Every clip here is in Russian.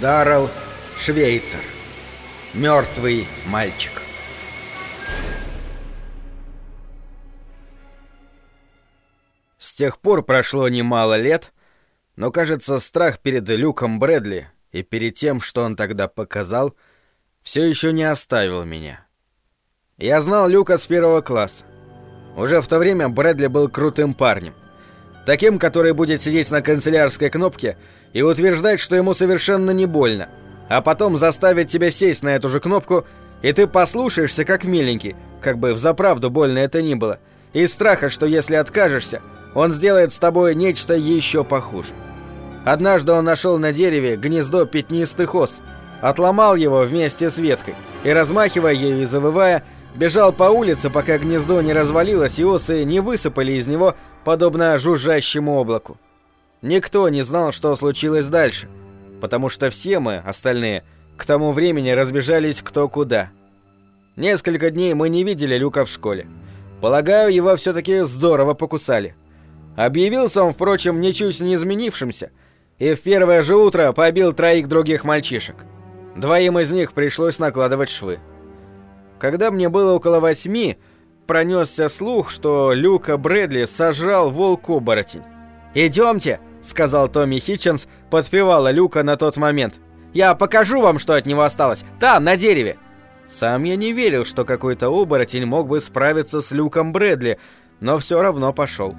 Даррелл Швейцер. Мертвый мальчик. С тех пор прошло немало лет, но, кажется, страх перед Люком Брэдли и перед тем, что он тогда показал, все еще не оставил меня. Я знал Люка с первого класса. Уже в то время Брэдли был крутым парнем. Таким, который будет сидеть на канцелярской кнопке и утверждать, что ему совершенно не больно, а потом заставить тебя сесть на эту же кнопку, и ты послушаешься как миленький, как бы взаправду больно это ни было, из страха, что если откажешься, он сделает с тобой нечто еще похуже. Однажды он нашел на дереве гнездо пятнистых ос, отломал его вместе с веткой и, размахивая ею и завывая, бежал по улице, пока гнездо не развалилось и осы не высыпали из него, подобно жужжащему облаку. Никто не знал, что случилось дальше, потому что все мы, остальные, к тому времени разбежались кто куда. Несколько дней мы не видели Люка в школе. Полагаю, его все-таки здорово покусали. Объявился он, впрочем, ничуть не изменившимся, и в первое же утро побил троих других мальчишек. Двоим из них пришлось накладывать швы. Когда мне было около восьми, пронесся слух, что Люка Брэдли сожрал волк-оборотень. «Идемте!» — сказал Томми Хитченс, подпевала Люка на тот момент. «Я покажу вам, что от него осталось. Там, на дереве!» Сам я не верил, что какой-то оборотень мог бы справиться с Люком Брэдли, но все равно пошел.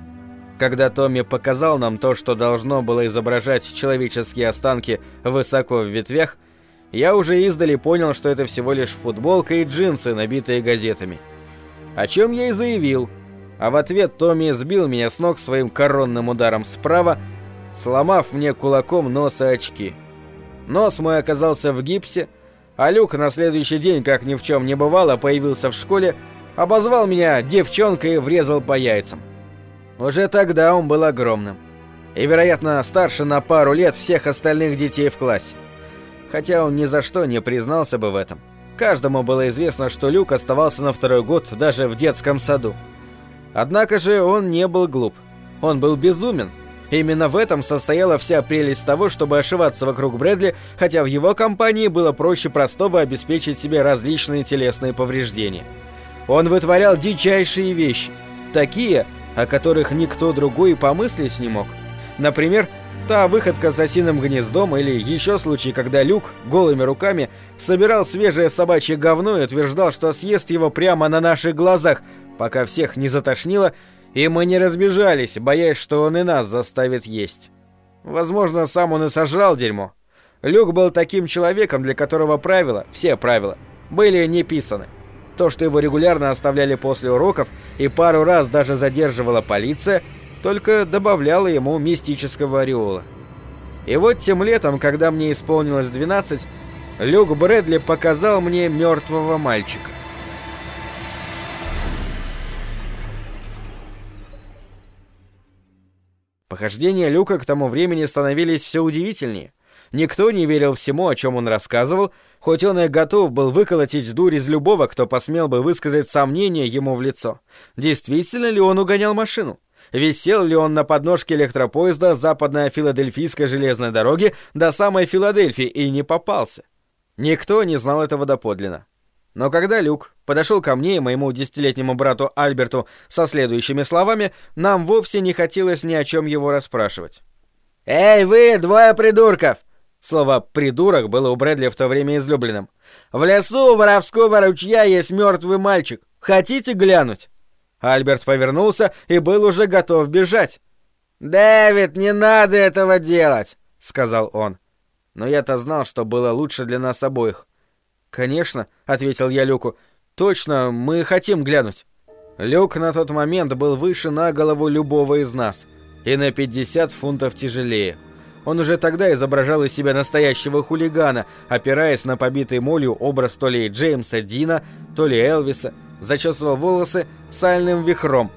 Когда Томми показал нам то, что должно было изображать человеческие останки высоко в ветвях, я уже издали понял, что это всего лишь футболка и джинсы, набитые газетами. О чем я и заявил. А в ответ Томми сбил меня с ног своим коронным ударом справа, сломав мне кулаком нос и очки. Нос мой оказался в гипсе, а Люк на следующий день, как ни в чем не бывало, появился в школе, обозвал меня девчонкой и врезал по яйцам. Уже тогда он был огромным. И, вероятно, старше на пару лет всех остальных детей в классе. Хотя он ни за что не признался бы в этом. Каждому было известно, что Люк оставался на второй год даже в детском саду. Однако же он не был глуп. Он был безумен. Именно в этом состояла вся прелесть того, чтобы ошиваться вокруг Брэдли, хотя в его компании было проще простого обеспечить себе различные телесные повреждения. Он вытворял дичайшие вещи. Такие, о которых никто другой и помыслить не мог. Например, та выходка с осиным гнездом или еще случай, когда Люк голыми руками собирал свежее собачье говно и утверждал, что съест его прямо на наших глазах, пока всех не затошнило, и мы не разбежались, боясь, что он и нас заставит есть. Возможно, сам он и сожрал дерьмо. Люк был таким человеком, для которого правила, все правила, были не писаны. То, что его регулярно оставляли после уроков и пару раз даже задерживала полиция, только добавляло ему мистического ореола. И вот тем летом, когда мне исполнилось 12, Люк Брэдли показал мне мертвого мальчика. Похождения Люка к тому времени становились все удивительнее. Никто не верил всему, о чем он рассказывал, хоть он и готов был выколотить дурь из любого, кто посмел бы высказать сомнение ему в лицо. Действительно ли он угонял машину? Висел ли он на подножке электропоезда западной филадельфийской железной дороги до самой Филадельфии и не попался? Никто не знал этого доподлинно. Но когда Люк подошел ко мне и моему десятилетнему брату Альберту со следующими словами, нам вовсе не хотелось ни о чем его расспрашивать. «Эй, вы, двое придурков! Слово «придурок» было у Брэдли в то время излюбленным. «В лесу воровского ручья есть мертвый мальчик. Хотите глянуть?» Альберт повернулся и был уже готов бежать. «Дэвид, не надо этого делать!» — сказал он. Но я-то знал, что было лучше для нас обоих. «Конечно», — ответил я Люку. «Точно, мы хотим глянуть». Люк на тот момент был выше на голову любого из нас и на 50 фунтов тяжелее. Он уже тогда изображал из себя настоящего хулигана, опираясь на побитый молью образ то ли Джеймса Дина, то ли Элвиса, зачесывал волосы сальным вихром,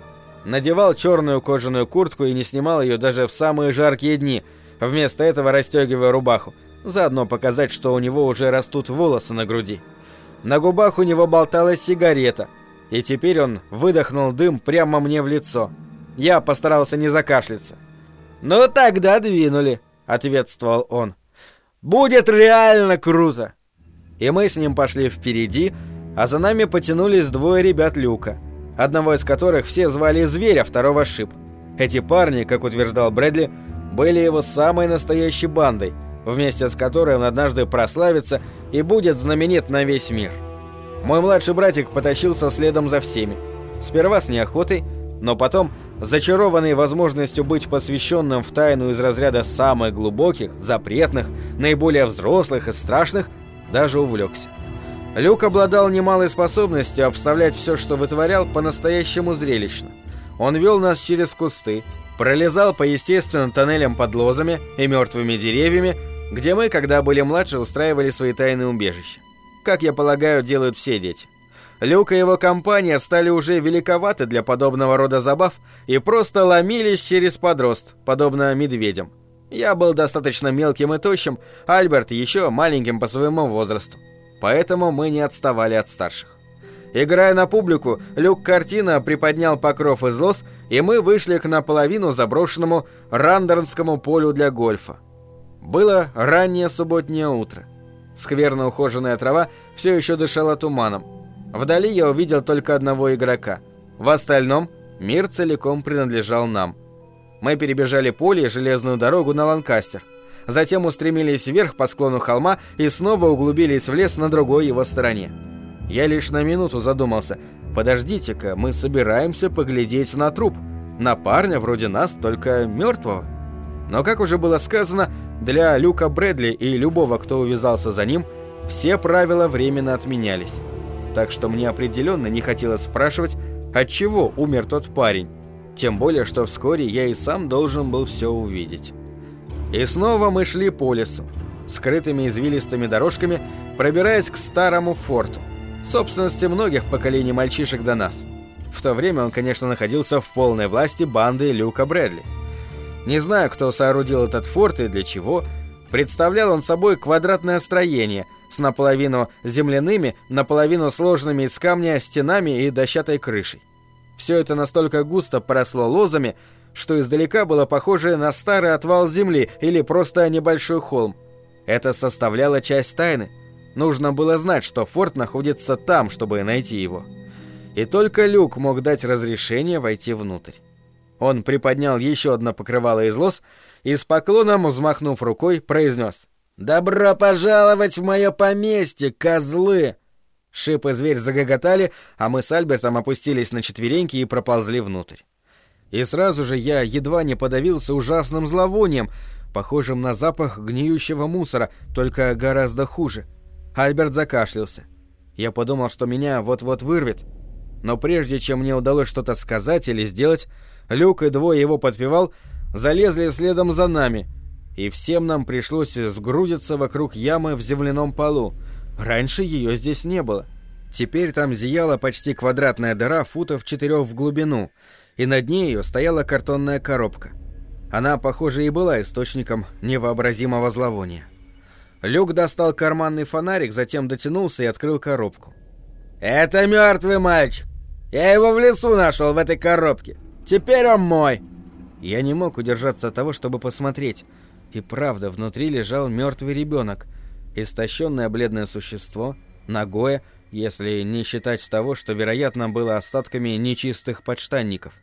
надевал черную кожаную куртку и не снимал ее даже в самые жаркие дни, вместо этого расстегивая рубаху, заодно показать, что у него уже растут волосы на груди. На губах у него болталась сигарета, и теперь он выдохнул дым прямо мне в лицо. Я постарался не закашляться. «Ну тогда двинули», — ответствовал он. Будет реально круто!» И мы с ним пошли впереди, а за нами потянулись двое ребят Люка, одного из которых все звали Зверя, второго Шип. Эти парни, как утверждал Брэдли, были его самой настоящей бандой, вместе с которой он однажды прославится и будет знаменит на весь мир. Мой младший братик потащился следом за всеми. Сперва с неохотой, но потом, зачарованный возможностью быть посвященным в тайну из разряда самых глубоких, запретных, наиболее взрослых и страшных, даже увлекся. Люк обладал немалой способностью обставлять все, что вытворял, по-настоящему зрелищно. Он вел нас через кусты, пролезал по естественным тоннелям под лозами и мертвыми деревьями, где мы, когда были младше, устраивали свои тайные убежища. Как я полагаю, делают все дети. Люк и его компания стали уже великоваты для подобного рода забав и просто ломились через подрост, подобно медведям. Я был достаточно мелким и тощим, Альберт еще маленьким по своему возрасту. Поэтому мы не отставали от старших. Играя на публику, Люк Картина приподнял покров из лос, и мы вышли к наполовину заброшенному Рандернскому полю для гольфа. Было раннее субботнее утро. Скверно ухоженная трава все еще дышала туманом. Вдали я увидел только одного игрока. В остальном мир целиком принадлежал нам. Мы перебежали поле и железную дорогу на Ланкастер. Затем устремились вверх по склону холма и снова углубились в лес на другой его стороне. Я лишь на минуту задумался. Подождите-ка, мы собираемся поглядеть на труп. На парня вроде нас, только мертвого. Но, как уже было сказано, для Люка Брэдли и любого, кто увязался за ним, все правила временно отменялись. Так что мне определенно не хотелось спрашивать, от чего умер тот парень. Тем более, что вскоре я и сам должен был все увидеть. И снова мы шли по лесу, скрытыми извилистыми дорожками, пробираясь к старому форту, собственности многих поколений мальчишек до нас. В то время он, конечно, находился в полной власти банды Люка Брэдли. Не знаю, кто соорудил этот форт и для чего. Представлял он собой квадратное строение с наполовину земляными, наполовину сложными из камня стенами и дощатой крышей. Все это настолько густо поросло лозами, что издалека было похоже на старый отвал земли или просто небольшой холм. Это составляло часть тайны. Нужно было знать, что форт находится там, чтобы найти его. И только Люк мог дать разрешение войти внутрь. Он приподнял еще одно покрывало из лос и с поклоном, взмахнув рукой, произнес «Добро пожаловать в мое поместье, козлы!» Шип и зверь загоготали, а мы с Альбертом опустились на четвереньки и проползли внутрь. И сразу же я едва не подавился ужасным зловонием, похожим на запах гниющего мусора, только гораздо хуже. Альберт закашлялся. Я подумал, что меня вот-вот вырвет. Но прежде чем мне удалось что-то сказать или сделать, Люк и двое его подпевал, залезли следом за нами, и всем нам пришлось сгрудиться вокруг ямы в земляном полу. Раньше ее здесь не было. Теперь там зияла почти квадратная дыра футов четырех в глубину, и над ее стояла картонная коробка. Она, похоже, и была источником невообразимого зловония. Люк достал карманный фонарик, затем дотянулся и открыл коробку. «Это мертвый мальчик! Я его в лесу нашел в этой коробке! Теперь он мой!» Я не мог удержаться от того, чтобы посмотреть. И правда, внутри лежал мертвый ребенок, истощенное бледное существо, ногое, если не считать того, что, вероятно, было остатками нечистых подштанников.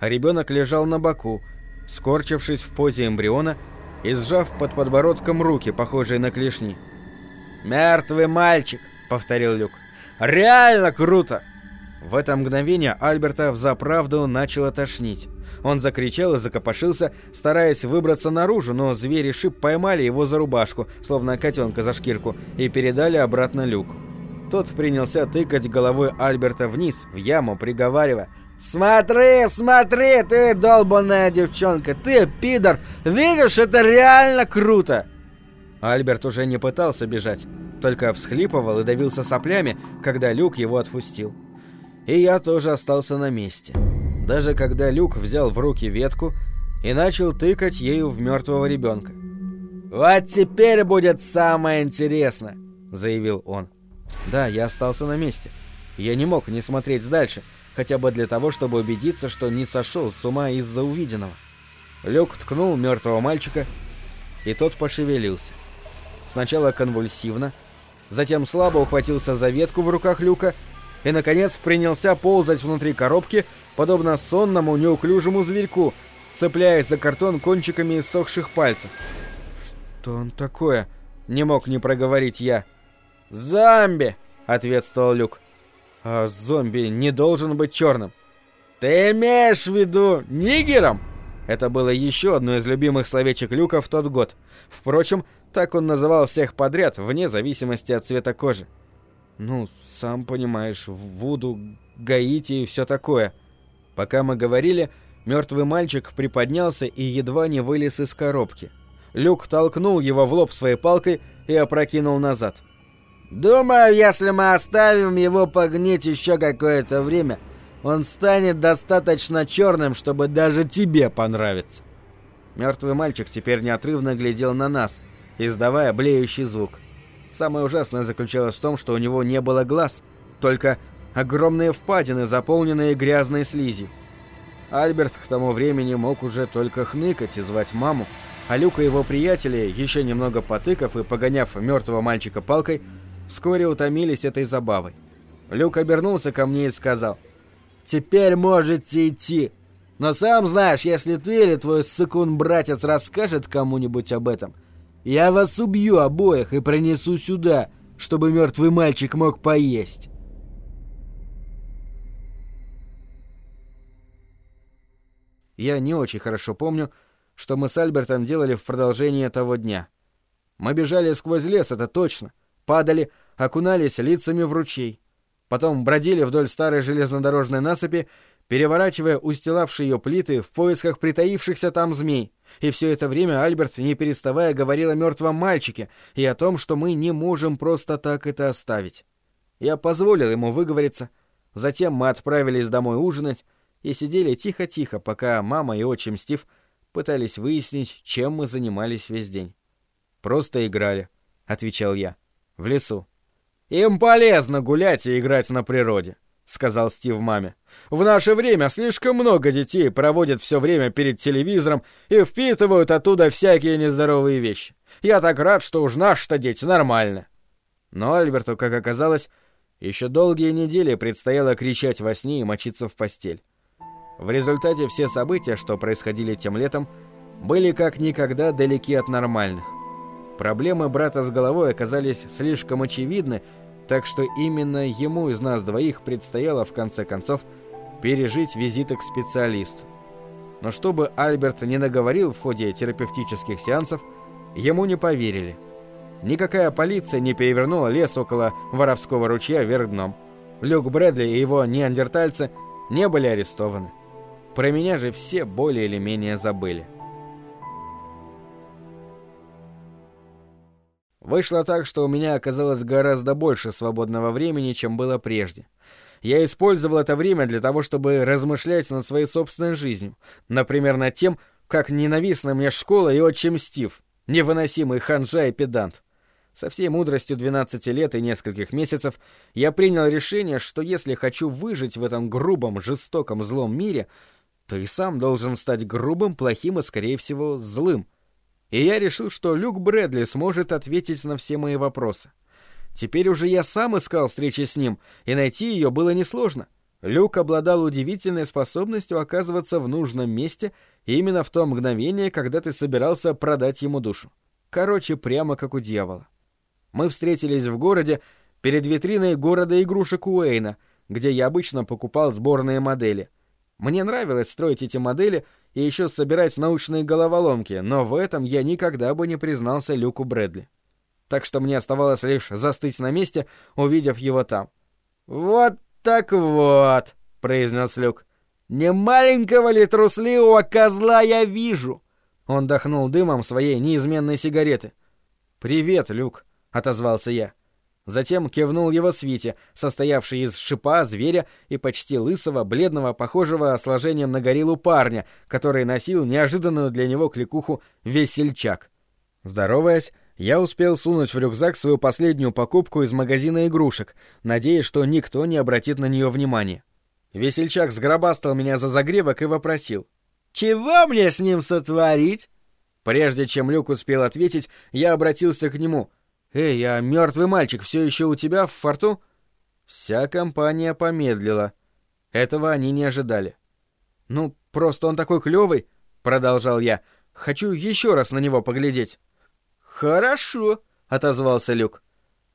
А ребенок лежал на боку, скорчившись в позе эмбриона и сжав под подбородком руки, похожие на клешни. «Мертвый мальчик!» — повторил Люк. «Реально круто!» В это мгновение Альберта взаправду начало тошнить. Он закричал и закопошился, стараясь выбраться наружу, но звери шип поймали его за рубашку, словно котенка за шкирку, и передали обратно люку. Тот принялся тыкать головой Альберта вниз, в яму, приговаривая «Смотри, смотри, ты долбанная девчонка, ты пидор, видишь, это реально круто!» Альберт уже не пытался бежать, только всхлипывал и давился соплями, когда Люк его отпустил. И я тоже остался на месте. Даже когда Люк взял в руки ветку и начал тыкать ею в мертвого ребенка. «Вот теперь будет самое интересное», — заявил он. Да, я остался на месте. Я не мог не смотреть дальше, хотя бы для того, чтобы убедиться, что не сошел с ума из-за увиденного. Люк ткнул мертвого мальчика, и тот пошевелился. сначала конвульсивно, затем слабо ухватился за ветку в руках люка и, наконец, принялся ползать внутри коробки, подобно сонному неуклюжему зверьку, цепляясь за картон кончиками иссохших пальцев. «Что он такое?» — не мог не проговорить я. «Зомби!» — ответствовал Люк. «А зомби не должен быть черным». «Ты имеешь в виду нигером?» Это было еще одно из любимых словечек Люка в тот год. Впрочем, так он называл всех подряд, вне зависимости от цвета кожи. «Ну, сам понимаешь, Вуду, Гаити и все такое». Пока мы говорили, мертвый мальчик приподнялся и едва не вылез из коробки. Люк толкнул его в лоб своей палкой и опрокинул назад. «Думаю, если мы оставим его погнить еще какое-то время, он станет достаточно черным, чтобы даже тебе понравиться». Мертвый мальчик теперь неотрывно глядел на нас, издавая блеющий звук. Самое ужасное заключалось в том, что у него не было глаз, только огромные впадины, заполненные грязной слизью. Альберт к тому времени мог уже только хныкать и звать маму, а Люк и его приятели, еще немного потыкав и погоняв мертвого мальчика палкой, вскоре утомились этой забавой. Люк обернулся ко мне и сказал, «Теперь можете идти. Но сам знаешь, если ты или твой сыкун-братец расскажет кому-нибудь об этом, я вас убью обоих и принесу сюда, чтобы мертвый мальчик мог поесть». Я не очень хорошо помню, что мы с Альбертом делали в продолжении того дня. Мы бежали сквозь лес, это точно. Падали, окунались лицами в ручей. Потом бродили вдоль старой железнодорожной насыпи, переворачивая устилавшие ее плиты в поисках притаившихся там змей. И все это время Альберт, не переставая, говорил о мертвом мальчике и о том, что мы не можем просто так это оставить. Я позволил ему выговориться. Затем мы отправились домой ужинать и сидели тихо-тихо, пока мама и отчим Стив пытались выяснить, чем мы занимались весь день. «Просто играли», — отвечал я. «В лесу». «Им полезно гулять и играть на природе», — сказал Стив маме. «В наше время слишком много детей проводят все время перед телевизором и впитывают оттуда всякие нездоровые вещи. Я так рад, что уж наши-то дети нормально». Но Альберту, как оказалось, еще долгие недели предстояло кричать во сне и мочиться в постель. В результате все события, что происходили тем летом, были как никогда далеки от нормальных. Проблемы брата с головой оказались слишком очевидны, так что именно ему из нас двоих предстояло в конце концов пережить визиты к специалисту. Но чтобы Альберт не наговорил в ходе терапевтических сеансов, ему не поверили. Никакая полиция не перевернула лес около Воровского ручья вверх дном. Люк Брэдли и его неандертальцы не были арестованы. Про меня же все более или менее забыли. Вышло так, что у меня оказалось гораздо больше свободного времени, чем было прежде. Я использовал это время для того, чтобы размышлять над своей собственной жизнью. Например, над тем, как ненавистна мне школа и отчим Стив, невыносимый ханжа и педант. Со всей мудростью 12 лет и нескольких месяцев я принял решение, что если хочу выжить в этом грубом, жестоком, злом мире — то и сам должен стать грубым, плохим и, скорее всего, злым. И я решил, что Люк Брэдли сможет ответить на все мои вопросы. Теперь уже я сам искал встречи с ним, и найти ее было несложно. Люк обладал удивительной способностью оказываться в нужном месте именно в то мгновение, когда ты собирался продать ему душу. Короче, прямо как у дьявола. Мы встретились в городе перед витриной города игрушек Уэйна, где я обычно покупал сборные модели — мне нравилось строить эти модели и еще собирать научные головоломки, но в этом я никогда бы не признался Люку Брэдли. Так что мне оставалось лишь застыть на месте, увидев его там. «Вот так вот», — произнес Люк. «Не маленького ли трусливого козла я вижу?» Он дохнул дымом своей неизменной сигареты. «Привет, Люк», — отозвался я. Затем кивнул его свите, состоявшей из шипа, зверя и почти лысого, бледного, похожего сложением на гориллу парня, который носил неожиданную для него кликуху «Весельчак». Здороваясь, я успел сунуть в рюкзак свою последнюю покупку из магазина игрушек, надеясь, что никто не обратит на нее внимания. Весельчак сгробастал меня за загребок и вопросил. «Чего мне с ним сотворить?» Прежде чем Люк успел ответить, я обратился к нему — «Эй, а мертвый мальчик все еще у тебя в форту?» Вся компания помедлила. Этого они не ожидали. «Ну, просто он такой клевый, продолжал я. «Хочу еще раз на него поглядеть». «Хорошо», — отозвался Люк.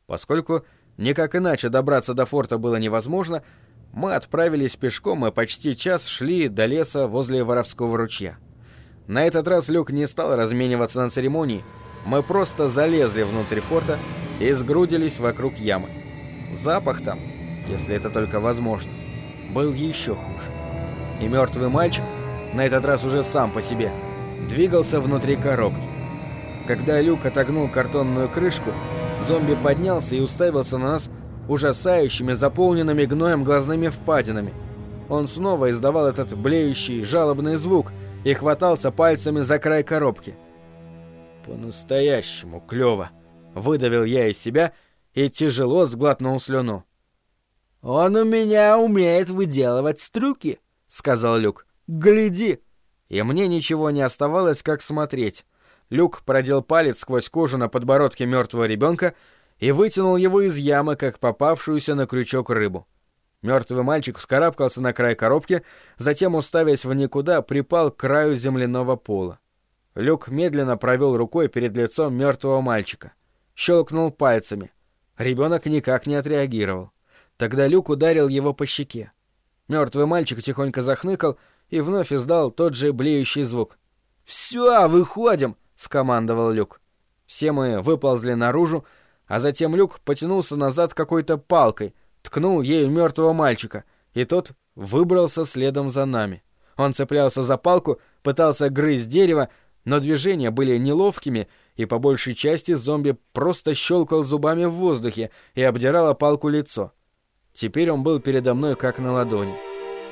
Поскольку никак иначе добраться до форта было невозможно, мы отправились пешком и почти час шли до леса возле Воровского ручья. На этот раз Люк не стал размениваться на церемонии, мы просто залезли внутрь форта и сгрудились вокруг ямы. Запах там, если это только возможно, был еще хуже. И мертвый мальчик, на этот раз уже сам по себе, двигался внутри коробки. Когда Люк отогнул картонную крышку, зомби поднялся и уставился на нас ужасающими, заполненными гноем глазными впадинами. Он снова издавал этот блеющий, жалобный звук и хватался пальцами за край коробки. «По-настоящему клёво!» — выдавил я из себя и тяжело сглотнул слюну. «Он у меня умеет выделывать стрюки», — сказал Люк. «Гляди!» И мне ничего не оставалось, как смотреть. Люк продел палец сквозь кожу на подбородке мертвого ребенка и вытянул его из ямы, как попавшуюся на крючок рыбу. Мертвый мальчик вскарабкался на край коробки, затем, уставясь в никуда, припал к краю земляного пола. Люк медленно провел рукой перед лицом мертвого мальчика. Щелкнул пальцами. Ребенок никак не отреагировал. Тогда Люк ударил его по щеке. Мертвый мальчик тихонько захныкал и вновь издал тот же блеющий звук. «Все, выходим!» — скомандовал Люк. Все мы выползли наружу, а затем Люк потянулся назад какой-то палкой, ткнул ею мертвого мальчика, и тот выбрался следом за нами. Он цеплялся за палку, пытался грызть дерево, но движения были неловкими, и по большей части зомби просто щелкал зубами в воздухе и обдирала палку лицо. Теперь он был передо мной как на ладони.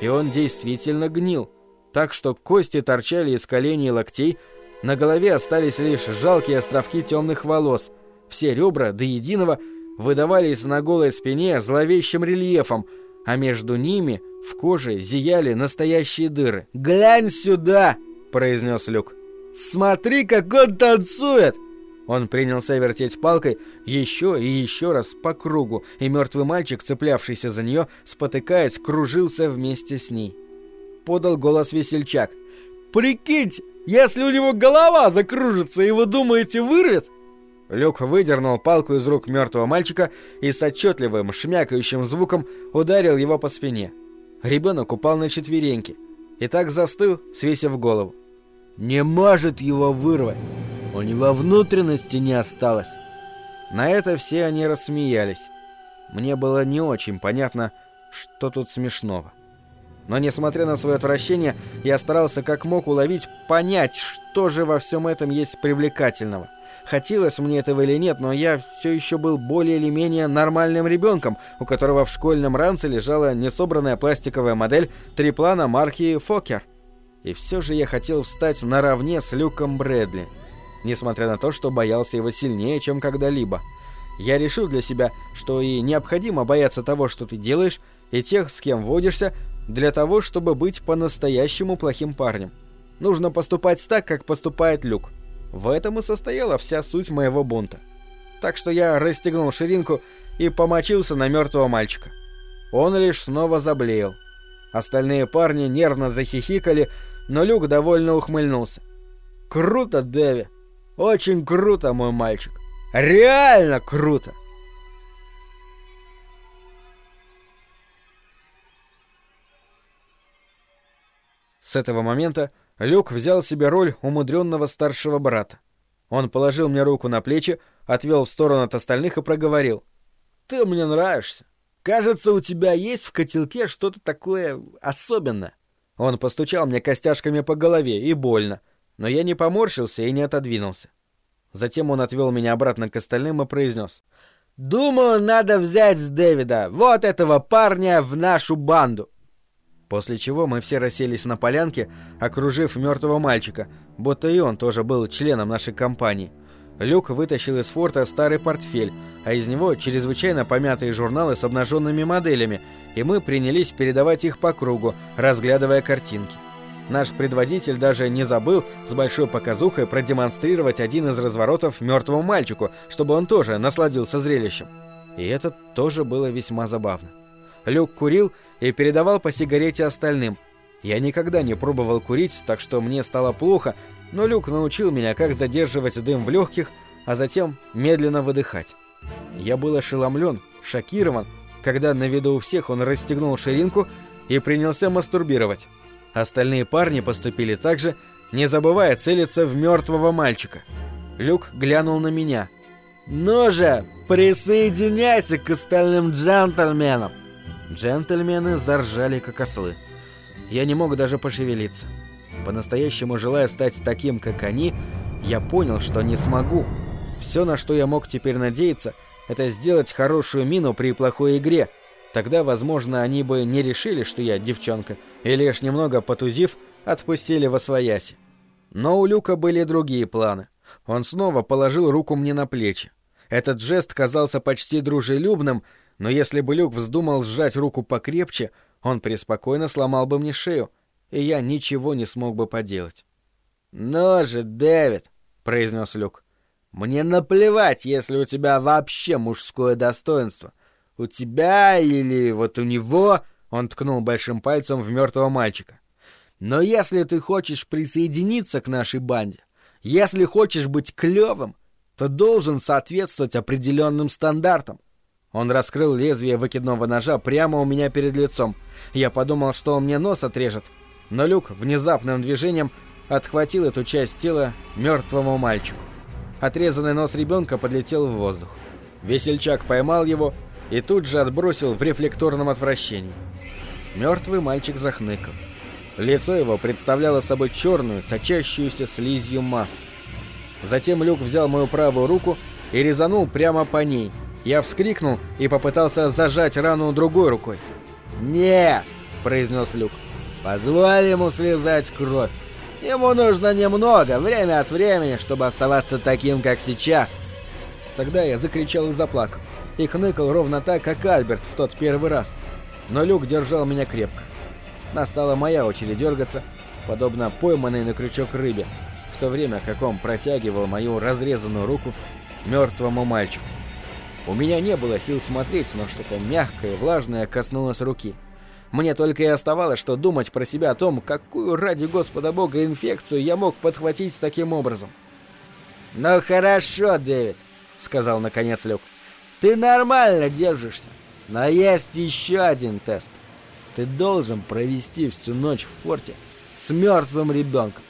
И он действительно гнил, так что кости торчали из коленей и локтей, на голове остались лишь жалкие островки темных волос — все ребра до единого выдавались на голой спине зловещим рельефом, а между ними в коже зияли настоящие дыры. «Глянь сюда!» — произнес Люк. «Смотри, как он танцует!» Он принялся вертеть палкой еще и еще раз по кругу, и мертвый мальчик, цеплявшийся за нее, спотыкаясь, кружился вместе с ней. Подал голос весельчак. «Прикиньте, если у него голова закружится, и вы думаете, вырвет?» Люк выдернул палку из рук мертвого мальчика и с отчетливым шмякающим звуком ударил его по спине. Ребенок упал на четвереньки и так застыл, свесив голову. «Не может его вырвать! У него внутренности не осталось!» На это все они рассмеялись. Мне было не очень понятно, что тут смешного. Но несмотря на свое отвращение, я старался как мог уловить, понять, что же во всем этом есть привлекательного. Хотелось мне этого или нет, но я все еще был более или менее нормальным ребенком, у которого в школьном ранце лежала несобранная пластиковая модель триплана марки «Фокер». И все же я хотел встать наравне с Люком Брэдли, несмотря на то, что боялся его сильнее, чем когда-либо. Я решил для себя, что и необходимо бояться того, что ты делаешь, и тех, с кем водишься, для того, чтобы быть по-настоящему плохим парнем. Нужно поступать так, как поступает Люк. В этом и состояла вся суть моего бунта. Так что я расстегнул ширинку и помочился на мертвого мальчика. Он лишь снова заблеял. Остальные парни нервно захихикали, но Люк довольно ухмыльнулся. «Круто, Дэви! Очень круто, мой мальчик! Реально круто!» С этого момента Люк взял себе роль умудренного старшего брата. Он положил мне руку на плечи, отвел в сторону от остальных и проговорил. «Ты мне нравишься. Кажется, у тебя есть в котелке что-то такое особенное». Он постучал мне костяшками по голове, и больно, но я не поморщился и не отодвинулся. Затем он отвел меня обратно к остальным и произнес. «Думаю, надо взять с Дэвида вот этого парня в нашу банду. После чего мы все расселись на полянке, окружив мертвого мальчика, будто и он тоже был членом нашей компании. Люк вытащил из форта старый портфель, а из него чрезвычайно помятые журналы с обнаженными моделями, и мы принялись передавать их по кругу, разглядывая картинки. Наш предводитель даже не забыл с большой показухой продемонстрировать один из разворотов мертвому мальчику, чтобы он тоже насладился зрелищем. И это тоже было весьма забавно. Люк курил и передавал по сигарете остальным. Я никогда не пробовал курить, так что мне стало плохо, но Люк научил меня, как задерживать дым в легких, а затем медленно выдыхать. Я был ошеломлен, шокирован, когда на виду у всех он расстегнул ширинку и принялся мастурбировать. Остальные парни поступили так же, не забывая целиться в мертвого мальчика. Люк глянул на меня. «Ну же, присоединяйся к остальным джентльменам!» Джентльмены заржали, как ослы. Я не мог даже пошевелиться. По-настоящему желая стать таким, как они, я понял, что не смогу. Все, на что я мог теперь надеяться, это сделать хорошую мину при плохой игре — Тогда, возможно, они бы не решили, что я девчонка, и лишь немного потузив, отпустили во свояси. Но у Люка были другие планы. Он снова положил руку мне на плечи. Этот жест казался почти дружелюбным, но если бы Люк вздумал сжать руку покрепче, он преспокойно сломал бы мне шею, и я ничего не смог бы поделать. «Ну же, Дэвид!» — произнес Люк. «Мне наплевать, если у тебя вообще мужское достоинство. У тебя или вот у него...» Он ткнул большим пальцем в мертвого мальчика. «Но если ты хочешь присоединиться к нашей банде, если хочешь быть клевым, то должен соответствовать определенным стандартам. Он раскрыл лезвие выкидного ножа прямо у меня перед лицом. Я подумал, что он мне нос отрежет, но Люк внезапным движением отхватил эту часть тела мертвому мальчику. Отрезанный нос ребенка подлетел в воздух. Весельчак поймал его и тут же отбросил в рефлекторном отвращении. Мертвый мальчик захныкал. Лицо его представляло собой черную, сочащуюся слизью массу. Затем Люк взял мою правую руку и резанул прямо по ней. Я вскрикнул и попытался зажать рану другой рукой. «Нет!» – произнес Люк. «Позволь ему слезать кровь. Ему нужно немного, время от времени, чтобы оставаться таким, как сейчас». Тогда я закричал и заплакал и хныкал ровно так, как Альберт в тот первый раз. Но Люк держал меня крепко. Настала моя очередь дергаться, подобно пойманной на крючок рыбе, в то время как он протягивал мою разрезанную руку мертвому мальчику. У меня не было сил смотреть, но что-то мягкое и влажное коснулось руки. Мне только и оставалось, что думать про себя о том, какую ради Господа Бога инфекцию я мог подхватить таким образом. «Ну хорошо, Дэвид», — сказал наконец Люк. Ты нормально держишься. Но есть еще один тест. Ты должен провести всю ночь в форте с мертвым ребенком.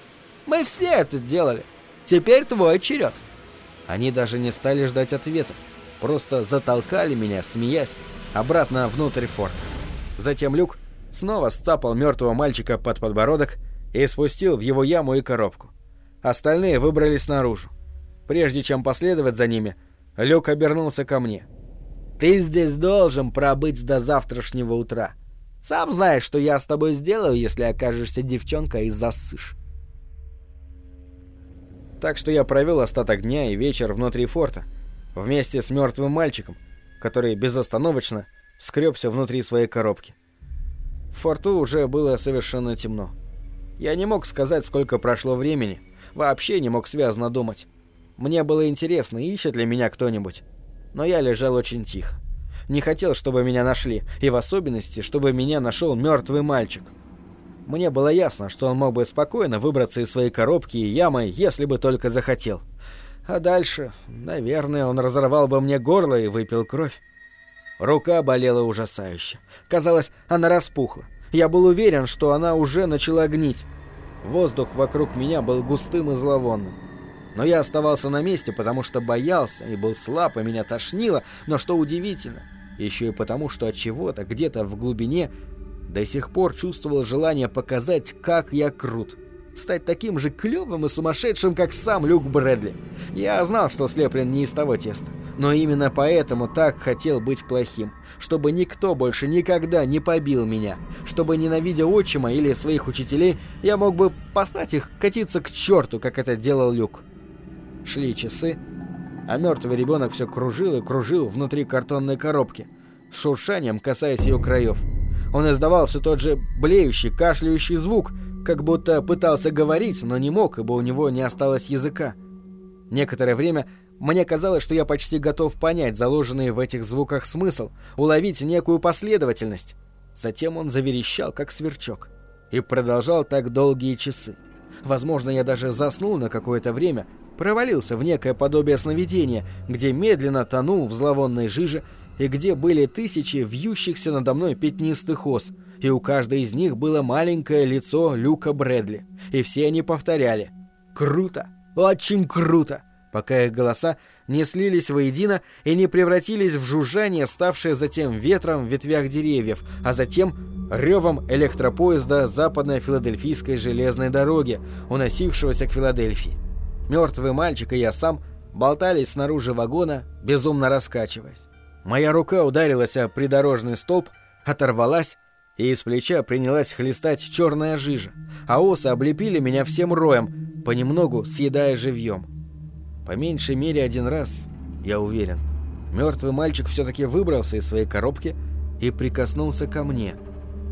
Мы все это делали. Теперь твой черед. Они даже не стали ждать ответа. Просто затолкали меня, смеясь, обратно внутрь форта. Затем Люк снова сцапал мертвого мальчика под подбородок и спустил в его яму и коробку. Остальные выбрались наружу. Прежде чем последовать за ними, Люк обернулся ко мне. «Ты здесь должен пробыть до завтрашнего утра. Сам знаешь, что я с тобой сделаю, если окажешься девчонкой и засышь». Так что я провел остаток дня и вечер внутри форта, вместе с мертвым мальчиком, который безостановочно скребся внутри своей коробки. В форту уже было совершенно темно. Я не мог сказать, сколько прошло времени, вообще не мог связно думать. Мне было интересно, ищет ли меня кто-нибудь. Но я лежал очень тихо. Не хотел, чтобы меня нашли, и в особенности, чтобы меня нашел мертвый мальчик. Мне было ясно, что он мог бы спокойно выбраться из своей коробки и ямы, если бы только захотел. А дальше, наверное, он разорвал бы мне горло и выпил кровь. Рука болела ужасающе. Казалось, она распухла. Я был уверен, что она уже начала гнить. Воздух вокруг меня был густым и зловонным. Но я оставался на месте, потому что боялся и был слаб, и меня тошнило, но что удивительно, еще и потому, что от чего-то где-то в глубине до сих пор чувствовал желание показать, как я крут. Стать таким же клевым и сумасшедшим, как сам Люк Брэдли. Я знал, что слеплен не из того теста. Но именно поэтому так хотел быть плохим. Чтобы никто больше никогда не побил меня. Чтобы, ненавидя отчима или своих учителей, я мог бы послать их катиться к черту, как это делал Люк. Шли часы, а мертвый ребенок все кружил и кружил внутри картонной коробки, с шуршанием касаясь ее краев. Он издавал все тот же блеющий, кашляющий звук, как будто пытался говорить, но не мог, ибо у него не осталось языка. Некоторое время мне казалось, что я почти готов понять заложенный в этих звуках смысл, уловить некую последовательность. Затем он заверещал, как сверчок. И продолжал так долгие часы. Возможно, я даже заснул на какое-то время, провалился в некое подобие сновидения, где медленно тонул в зловонной жиже и где были тысячи вьющихся надо мной пятнистых ос, и у каждой из них было маленькое лицо Люка Брэдли, и все они повторяли «Круто! Очень круто!» пока их голоса не слились воедино и не превратились в жужжание, ставшее затем ветром в ветвях деревьев, а затем ревом электропоезда западной филадельфийской железной дороги, уносившегося к Филадельфии. Мертвый мальчик и я сам болтались снаружи вагона, безумно раскачиваясь. Моя рука ударилась о придорожный столб, оторвалась, и из плеча принялась хлестать черная жижа, а осы облепили меня всем роем, понемногу съедая живьем. По меньшей мере один раз, я уверен, мертвый мальчик все-таки выбрался из своей коробки и прикоснулся ко мне.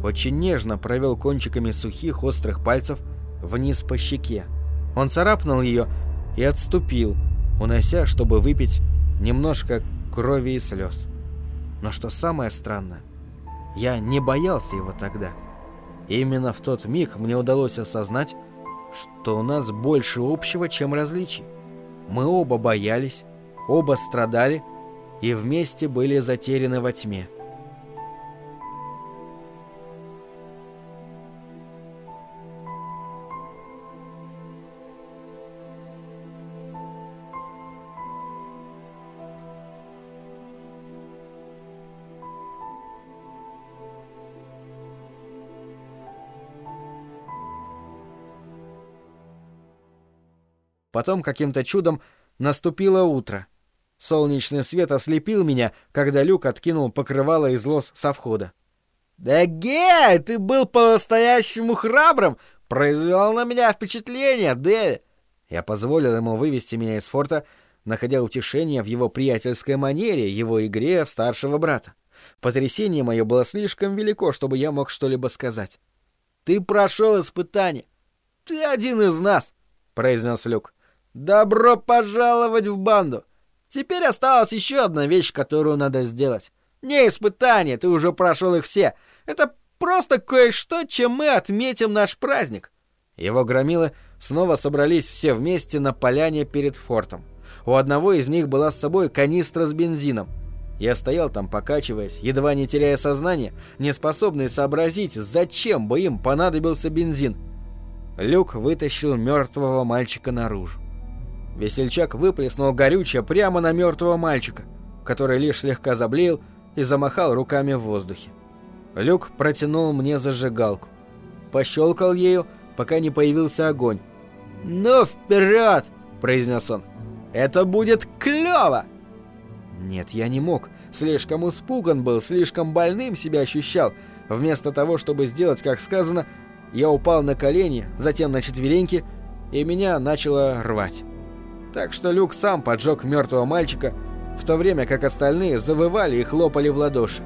Очень нежно провел кончиками сухих острых пальцев вниз по щеке. Он царапнул ее и отступил, унося, чтобы выпить немножко крови и слез. Но что самое странное, я не боялся его тогда. Именно в тот миг мне удалось осознать, что у нас больше общего, чем различий. Мы оба боялись, оба страдали и вместе были затеряны во тьме. Потом каким-то чудом наступило утро. Солнечный свет ослепил меня, когда Люк откинул покрывало из лос со входа. «Да гей, ты был по-настоящему храбрым! Произвел на меня впечатление, Дэви!» Я позволил ему вывести меня из форта, находя утешение в его приятельской манере, его игре в старшего брата. Потрясение мое было слишком велико, чтобы я мог что-либо сказать. «Ты прошел испытание. Ты один из нас», — произнес Люк. «Добро пожаловать в банду! Теперь осталась еще одна вещь, которую надо сделать. Не испытание, ты уже прошел их все. Это просто кое-что, чем мы отметим наш праздник». Его громилы снова собрались все вместе на поляне перед фортом. У одного из них была с собой канистра с бензином. Я стоял там, покачиваясь, едва не теряя сознание, не способный сообразить, зачем бы им понадобился бензин. Люк вытащил мертвого мальчика наружу. Весельчак выплеснул горючее прямо на мертвого мальчика, который лишь слегка заблеял и замахал руками в воздухе. Люк протянул мне зажигалку. Пощелкал ею, пока не появился огонь. «Ну, вперед!» – произнес он. «Это будет клево!» Нет, я не мог. Слишком испуган был, слишком больным себя ощущал. Вместо того, чтобы сделать, как сказано, я упал на колени, затем на четвереньки, и меня начало рвать. Так что Люк сам поджег мертвого мальчика, в то время как остальные завывали и хлопали в ладоши.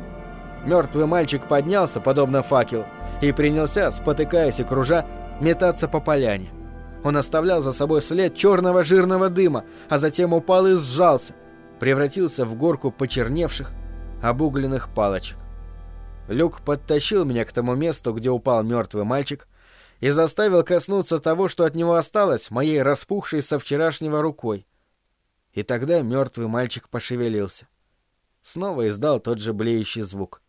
Мертвый мальчик поднялся, подобно факелу, и принялся, спотыкаясь и кружа, метаться по поляне. Он оставлял за собой след черного жирного дыма, а затем упал и сжался, превратился в горку почерневших, обугленных палочек. Люк подтащил меня к тому месту, где упал мертвый мальчик, и заставил коснуться того, что от него осталось, моей распухшей со вчерашнего рукой. И тогда мертвый мальчик пошевелился. Снова издал тот же блеющий звук.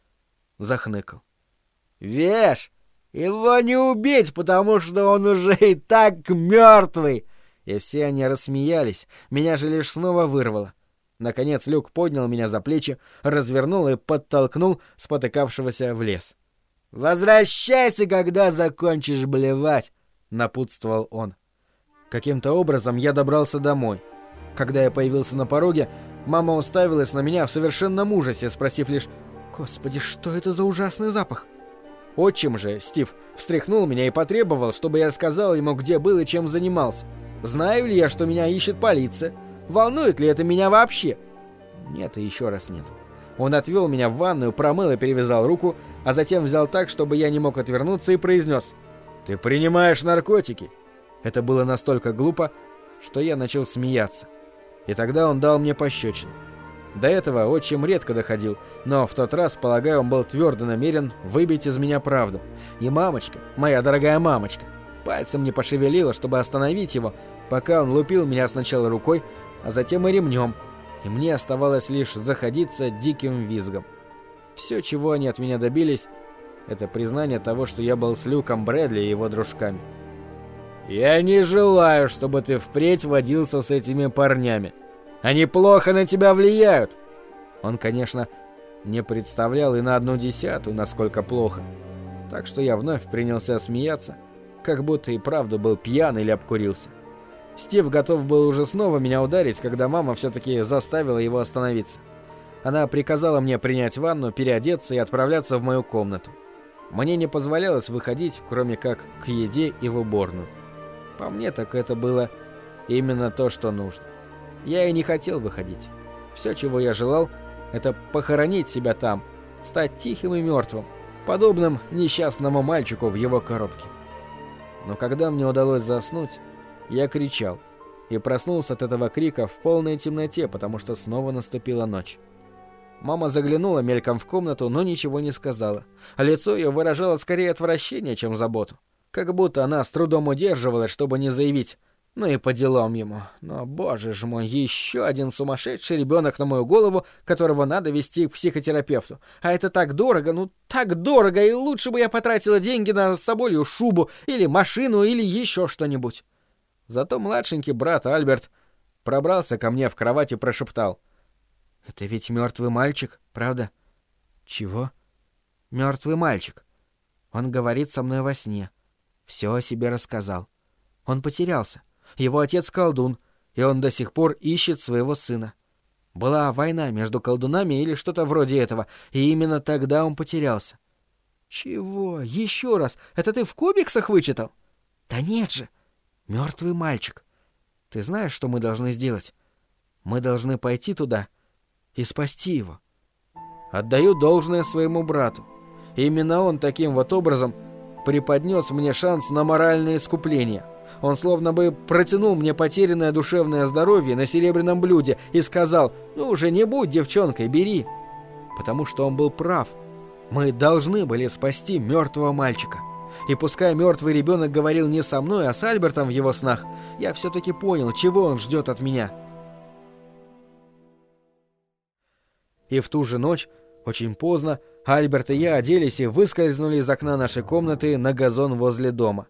Захныкал. «Веш! Его не убить, потому что он уже и так мертвый!» И все они рассмеялись, меня же лишь снова вырвало. Наконец Люк поднял меня за плечи, развернул и подтолкнул спотыкавшегося в лес. «Возвращайся, когда закончишь блевать!» — напутствовал он. Каким-то образом я добрался домой. Когда я появился на пороге, мама уставилась на меня в совершенном ужасе, спросив лишь «Господи, что это за ужасный запах?» Отчим же, Стив, встряхнул меня и потребовал, чтобы я сказал ему, где был и чем занимался. Знаю ли я, что меня ищет полиция? Волнует ли это меня вообще? Нет и еще раз нет. Он отвел меня в ванную, промыл и перевязал руку, а затем взял так, чтобы я не мог отвернуться, и произнес «Ты принимаешь наркотики?» Это было настолько глупо, что я начал смеяться. И тогда он дал мне пощечину. До этого отчим редко доходил, но в тот раз, полагаю, он был твердо намерен выбить из меня правду. И мамочка, моя дорогая мамочка, пальцем не пошевелила, чтобы остановить его, пока он лупил меня сначала рукой, а затем и ремнем, и мне оставалось лишь заходиться диким визгом. Все, чего они от меня добились, это признание того, что я был с Люком Брэдли и его дружками. «Я не желаю, чтобы ты впредь водился с этими парнями. Они плохо на тебя влияют!» Он, конечно, не представлял и на одну десятую, насколько плохо. Так что я вновь принялся смеяться, как будто и правда был пьян или обкурился. Стив готов был уже снова меня ударить, когда мама все-таки заставила его остановиться. Она приказала мне принять ванну, переодеться и отправляться в мою комнату. Мне не позволялось выходить, кроме как к еде и в уборную. По мне так это было именно то, что нужно. Я и не хотел выходить. Все, чего я желал, это похоронить себя там, стать тихим и мертвым, подобным несчастному мальчику в его коробке. Но когда мне удалось заснуть, я кричал и проснулся от этого крика в полной темноте, потому что снова наступила ночь. Мама заглянула мельком в комнату, но ничего не сказала, а лицо ее выражало скорее отвращение, чем заботу. Как будто она с трудом удерживалась, чтобы не заявить «Ну и по делам ему». Но, боже ж мой, еще один сумасшедший ребенок на мою голову, которого надо вести к психотерапевту. А это так дорого, ну так дорого, и лучше бы я потратила деньги на соболью шубу, или машину, или еще что-нибудь. Зато младшенький брат Альберт пробрался ко мне в кровать и прошептал. «Это ведь мертвый мальчик, правда?» «Чего?» «Мертвый мальчик. Он говорит со мной во сне». Все о себе рассказал. Он потерялся. Его отец колдун, и он до сих пор ищет своего сына. Была война между колдунами или что-то вроде этого, и именно тогда он потерялся. Чего? Еще раз? Это ты в кубиксах вычитал? Да нет же. Мертвый мальчик. Ты знаешь, что мы должны сделать? Мы должны пойти туда и спасти его. Отдаю должное своему брату. Именно он таким вот образом преподнес мне шанс на моральное искупление. Он словно бы протянул мне потерянное душевное здоровье на серебряном блюде и сказал «Ну уже не будь девчонкой, бери». Потому что он был прав. Мы должны были спасти мертвого мальчика. И пускай мертвый ребенок говорил не со мной, а с Альбертом в его снах, я все-таки понял, чего он ждет от меня. И в ту же ночь, очень поздно, Альберт и я оделись и выскользнули из окна нашей комнаты на газон возле дома.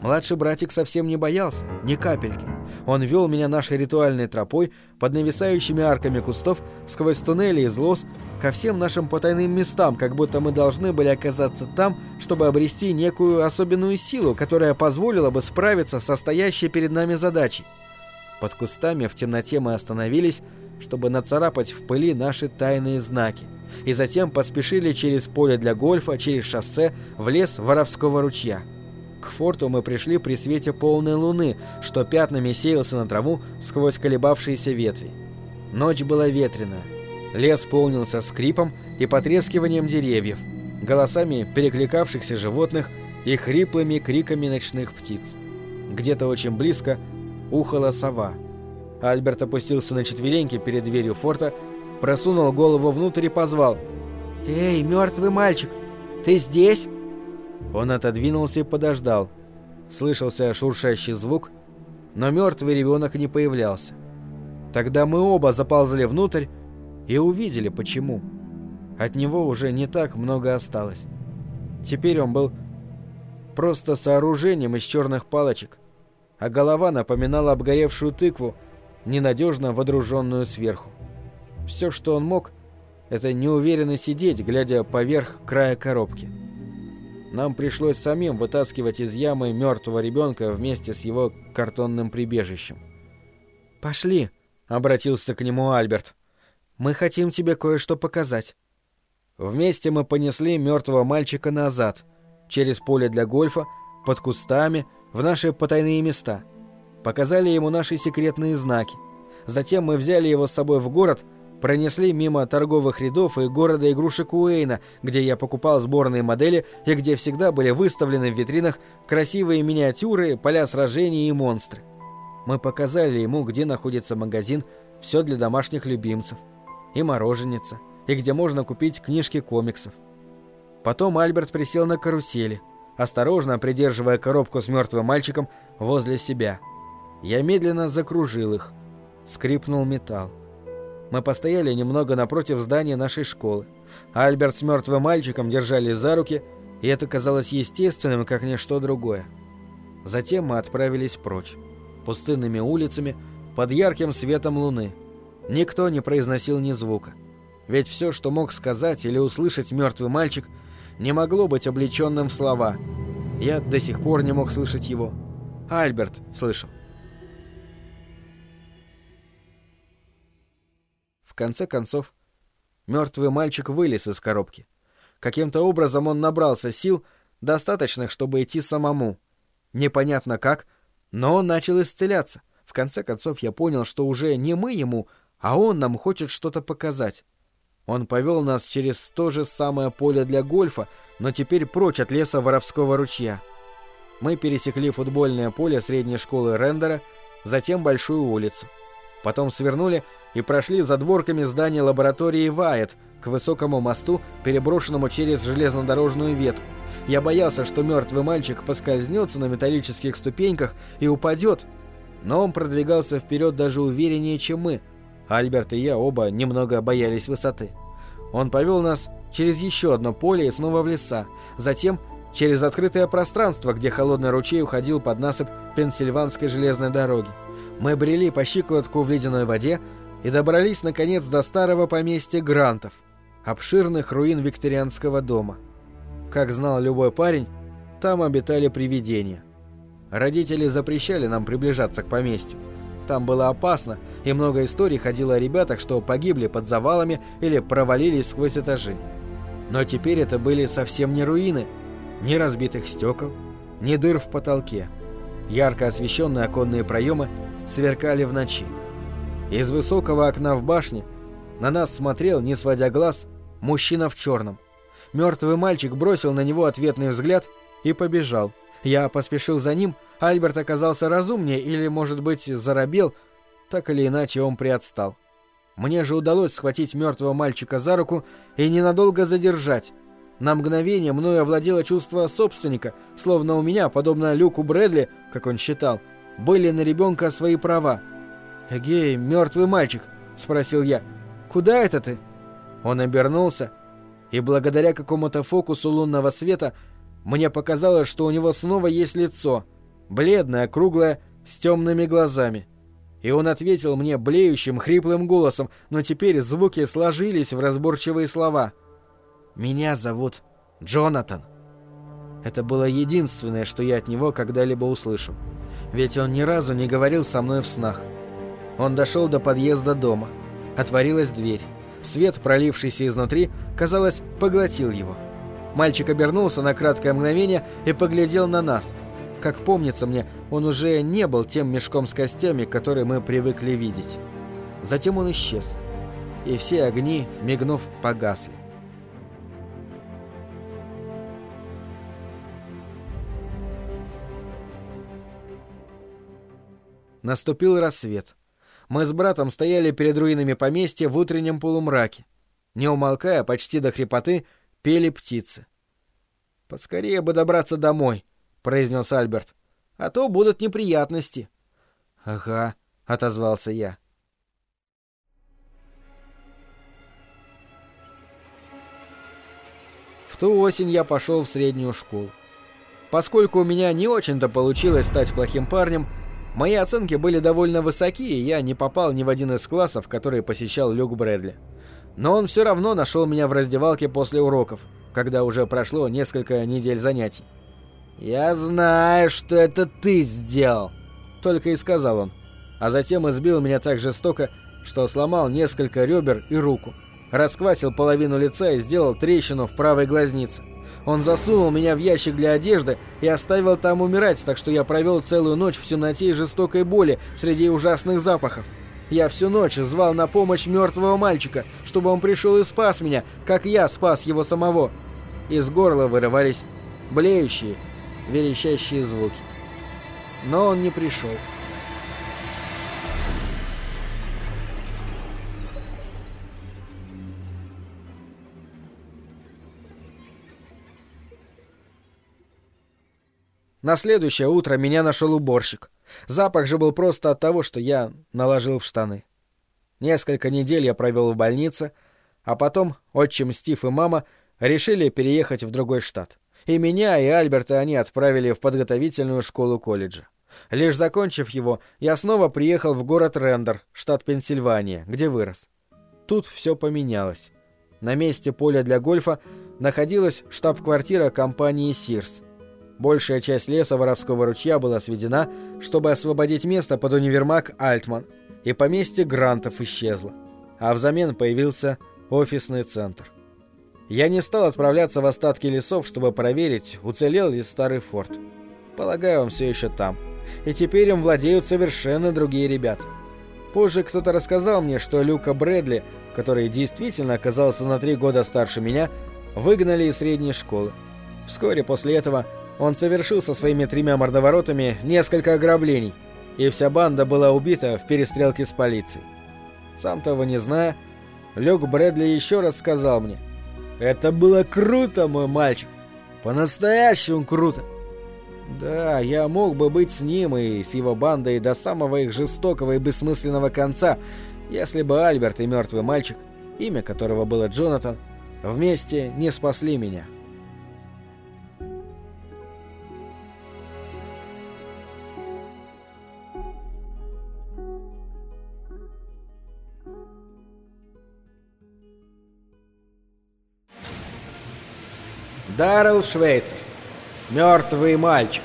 Младший братик совсем не боялся, ни капельки. Он вел меня нашей ритуальной тропой под нависающими арками кустов сквозь туннели из лоз ко всем нашим потайным местам, как будто мы должны были оказаться там, чтобы обрести некую особенную силу, которая позволила бы справиться со стоящей перед нами задачей. Под кустами в темноте мы остановились, чтобы нацарапать в пыли наши тайные знаки и затем поспешили через поле для гольфа, через шоссе, в лес Воровского ручья. К форту мы пришли при свете полной луны, что пятнами сеялся на траву сквозь колебавшиеся ветви. Ночь была ветреная. Лес полнился скрипом и потрескиванием деревьев, голосами перекликавшихся животных и хриплыми криками ночных птиц. Где-то очень близко ухала сова. Альберт опустился на четвереньки перед дверью форта просунул голову внутрь и позвал. «Эй, мертвый мальчик, ты здесь?» Он отодвинулся и подождал. Слышался шуршащий звук, но мертвый ребенок не появлялся. Тогда мы оба заползли внутрь и увидели, почему. От него уже не так много осталось. Теперь он был просто сооружением из черных палочек, а голова напоминала обгоревшую тыкву, ненадежно водруженную сверху. Все, что он мог, это неуверенно сидеть, глядя поверх края коробки. Нам пришлось самим вытаскивать из ямы мертвого ребенка вместе с его картонным прибежищем. «Пошли», — обратился к нему Альберт. «Мы хотим тебе кое-что показать». Вместе мы понесли мертвого мальчика назад, через поле для гольфа, под кустами, в наши потайные места. Показали ему наши секретные знаки. Затем мы взяли его с собой в город — Пронесли мимо торговых рядов и города игрушек Уэйна, где я покупал сборные модели и где всегда были выставлены в витринах красивые миниатюры, поля сражений и монстры. Мы показали ему, где находится магазин «Все для домашних любимцев» и мороженица, и где можно купить книжки комиксов. Потом Альберт присел на карусели, осторожно придерживая коробку с мертвым мальчиком возле себя. Я медленно закружил их. Скрипнул металл. Мы постояли немного напротив здания нашей школы. Альберт с мертвым мальчиком держались за руки, и это казалось естественным, как ничто другое. Затем мы отправились прочь, пустынными улицами, под ярким светом луны. Никто не произносил ни звука. Ведь все, что мог сказать или услышать мертвый мальчик, не могло быть облеченным в слова. Я до сих пор не мог слышать его. Альберт слышал. Конце концов, мертвый мальчик вылез из коробки. Каким-то образом он набрался сил, достаточных, чтобы идти самому. Непонятно как, но он начал исцеляться. В конце концов я понял, что уже не мы ему, а он нам хочет что-то показать. Он повел нас через то же самое поле для гольфа, но теперь прочь от леса Воровского ручья. Мы пересекли футбольное поле средней школы Рендера, затем Большую улицу. Потом свернули и прошли за дворками здания лаборатории Вайет к высокому мосту, переброшенному через железнодорожную ветку. Я боялся, что мертвый мальчик поскользнется на металлических ступеньках и упадет, но он продвигался вперед даже увереннее, чем мы. Альберт и я оба немного боялись высоты. Он повел нас через еще одно поле и снова в леса, затем через открытое пространство, где холодный ручей уходил под насыпь Пенсильванской железной дороги. Мы брели по щиколотку в ледяной воде и добрались, наконец, до старого поместья Грантов, обширных руин викторианского дома. Как знал любой парень, там обитали привидения. Родители запрещали нам приближаться к поместью. Там было опасно, и много историй ходило о ребятах, что погибли под завалами или провалились сквозь этажи. Но теперь это были совсем не руины, ни разбитых стекол, ни дыр в потолке. Ярко освещенные оконные проемы сверкали в ночи. Из высокого окна в башне на нас смотрел, не сводя глаз, мужчина в черном. Мертвый мальчик бросил на него ответный взгляд и побежал. Я поспешил за ним, Альберт оказался разумнее или, может быть, заробел, так или иначе он приотстал. Мне же удалось схватить мертвого мальчика за руку и ненадолго задержать. На мгновение мною овладело чувство собственника, словно у меня, подобно Люку Брэдли, как он считал, были на ребенка свои права. «Эгей, мертвый мальчик», — спросил я, — «куда это ты?» Он обернулся, и благодаря какому-то фокусу лунного света мне показалось, что у него снова есть лицо, бледное, круглое, с темными глазами. И он ответил мне блеющим, хриплым голосом, но теперь звуки сложились в разборчивые слова. «Меня зовут Джонатан». Это было единственное, что я от него когда-либо услышал ведь он ни разу не говорил со мной в снах. Он дошел до подъезда дома. Отворилась дверь. Свет, пролившийся изнутри, казалось, поглотил его. Мальчик обернулся на краткое мгновение и поглядел на нас. Как помнится мне, он уже не был тем мешком с костями, который мы привыкли видеть. Затем он исчез. И все огни, мигнув, погасли. Наступил рассвет. Мы с братом стояли перед руинами поместья в утреннем полумраке. Не умолкая, почти до хрипоты, пели птицы. «Поскорее бы добраться домой», — произнес Альберт. «А то будут неприятности». «Ага», — отозвался я. В ту осень я пошел в среднюю школу. Поскольку у меня не очень-то получилось стать плохим парнем, Мои оценки были довольно высоки, и я не попал ни в один из классов, которые посещал Люк Брэдли. Но он все равно нашел меня в раздевалке после уроков, когда уже прошло несколько недель занятий. «Я знаю, что это ты сделал», — только и сказал он. А затем избил меня так жестоко, что сломал несколько ребер и руку. Расквасил половину лица и сделал трещину в правой глазнице. Он засунул меня в ящик для одежды и оставил там умирать, так что я провел целую ночь в темноте и жестокой боли среди ужасных запахов. Я всю ночь звал на помощь мертвого мальчика, чтобы он пришел и спас меня, как я спас его самого. Из горла вырывались блеющие, верещащие звуки. Но он не пришел. На следующее утро меня нашел уборщик. Запах же был просто от того, что я наложил в штаны. Несколько недель я провел в больнице, а потом отчим Стив и мама решили переехать в другой штат. И меня, и Альберта они отправили в подготовительную школу колледжа. Лишь закончив его, я снова приехал в город Рендер, штат Пенсильвания, где вырос. Тут все поменялось. На месте поля для гольфа находилась штаб-квартира компании «Сирс», Большая часть леса Воровского ручья была сведена, чтобы освободить место под универмаг «Альтман», и поместье Грантов исчезло. А взамен появился офисный центр. Я не стал отправляться в остатки лесов, чтобы проверить, уцелел ли старый форт. Полагаю, он все еще там. И теперь им владеют совершенно другие ребята. Позже кто-то рассказал мне, что Люка Брэдли, который действительно оказался на три года старше меня, выгнали из средней школы. Вскоре после этого он совершил со своими тремя мордоворотами несколько ограблений, и вся банда была убита в перестрелке с полицией. Сам того не зная, Люк Брэдли еще раз сказал мне, «Это было круто, мой мальчик! По-настоящему круто!» Да, я мог бы быть с ним и с его бандой до самого их жестокого и бессмысленного конца, если бы Альберт и мертвый мальчик, имя которого было Джонатан, вместе не спасли меня. Даррелл Швейцер. Мертвый мальчик.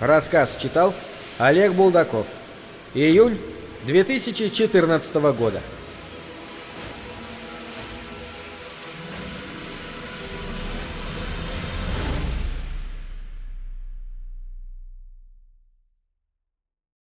Рассказ читал Олег Булдаков. Июль 2014 года.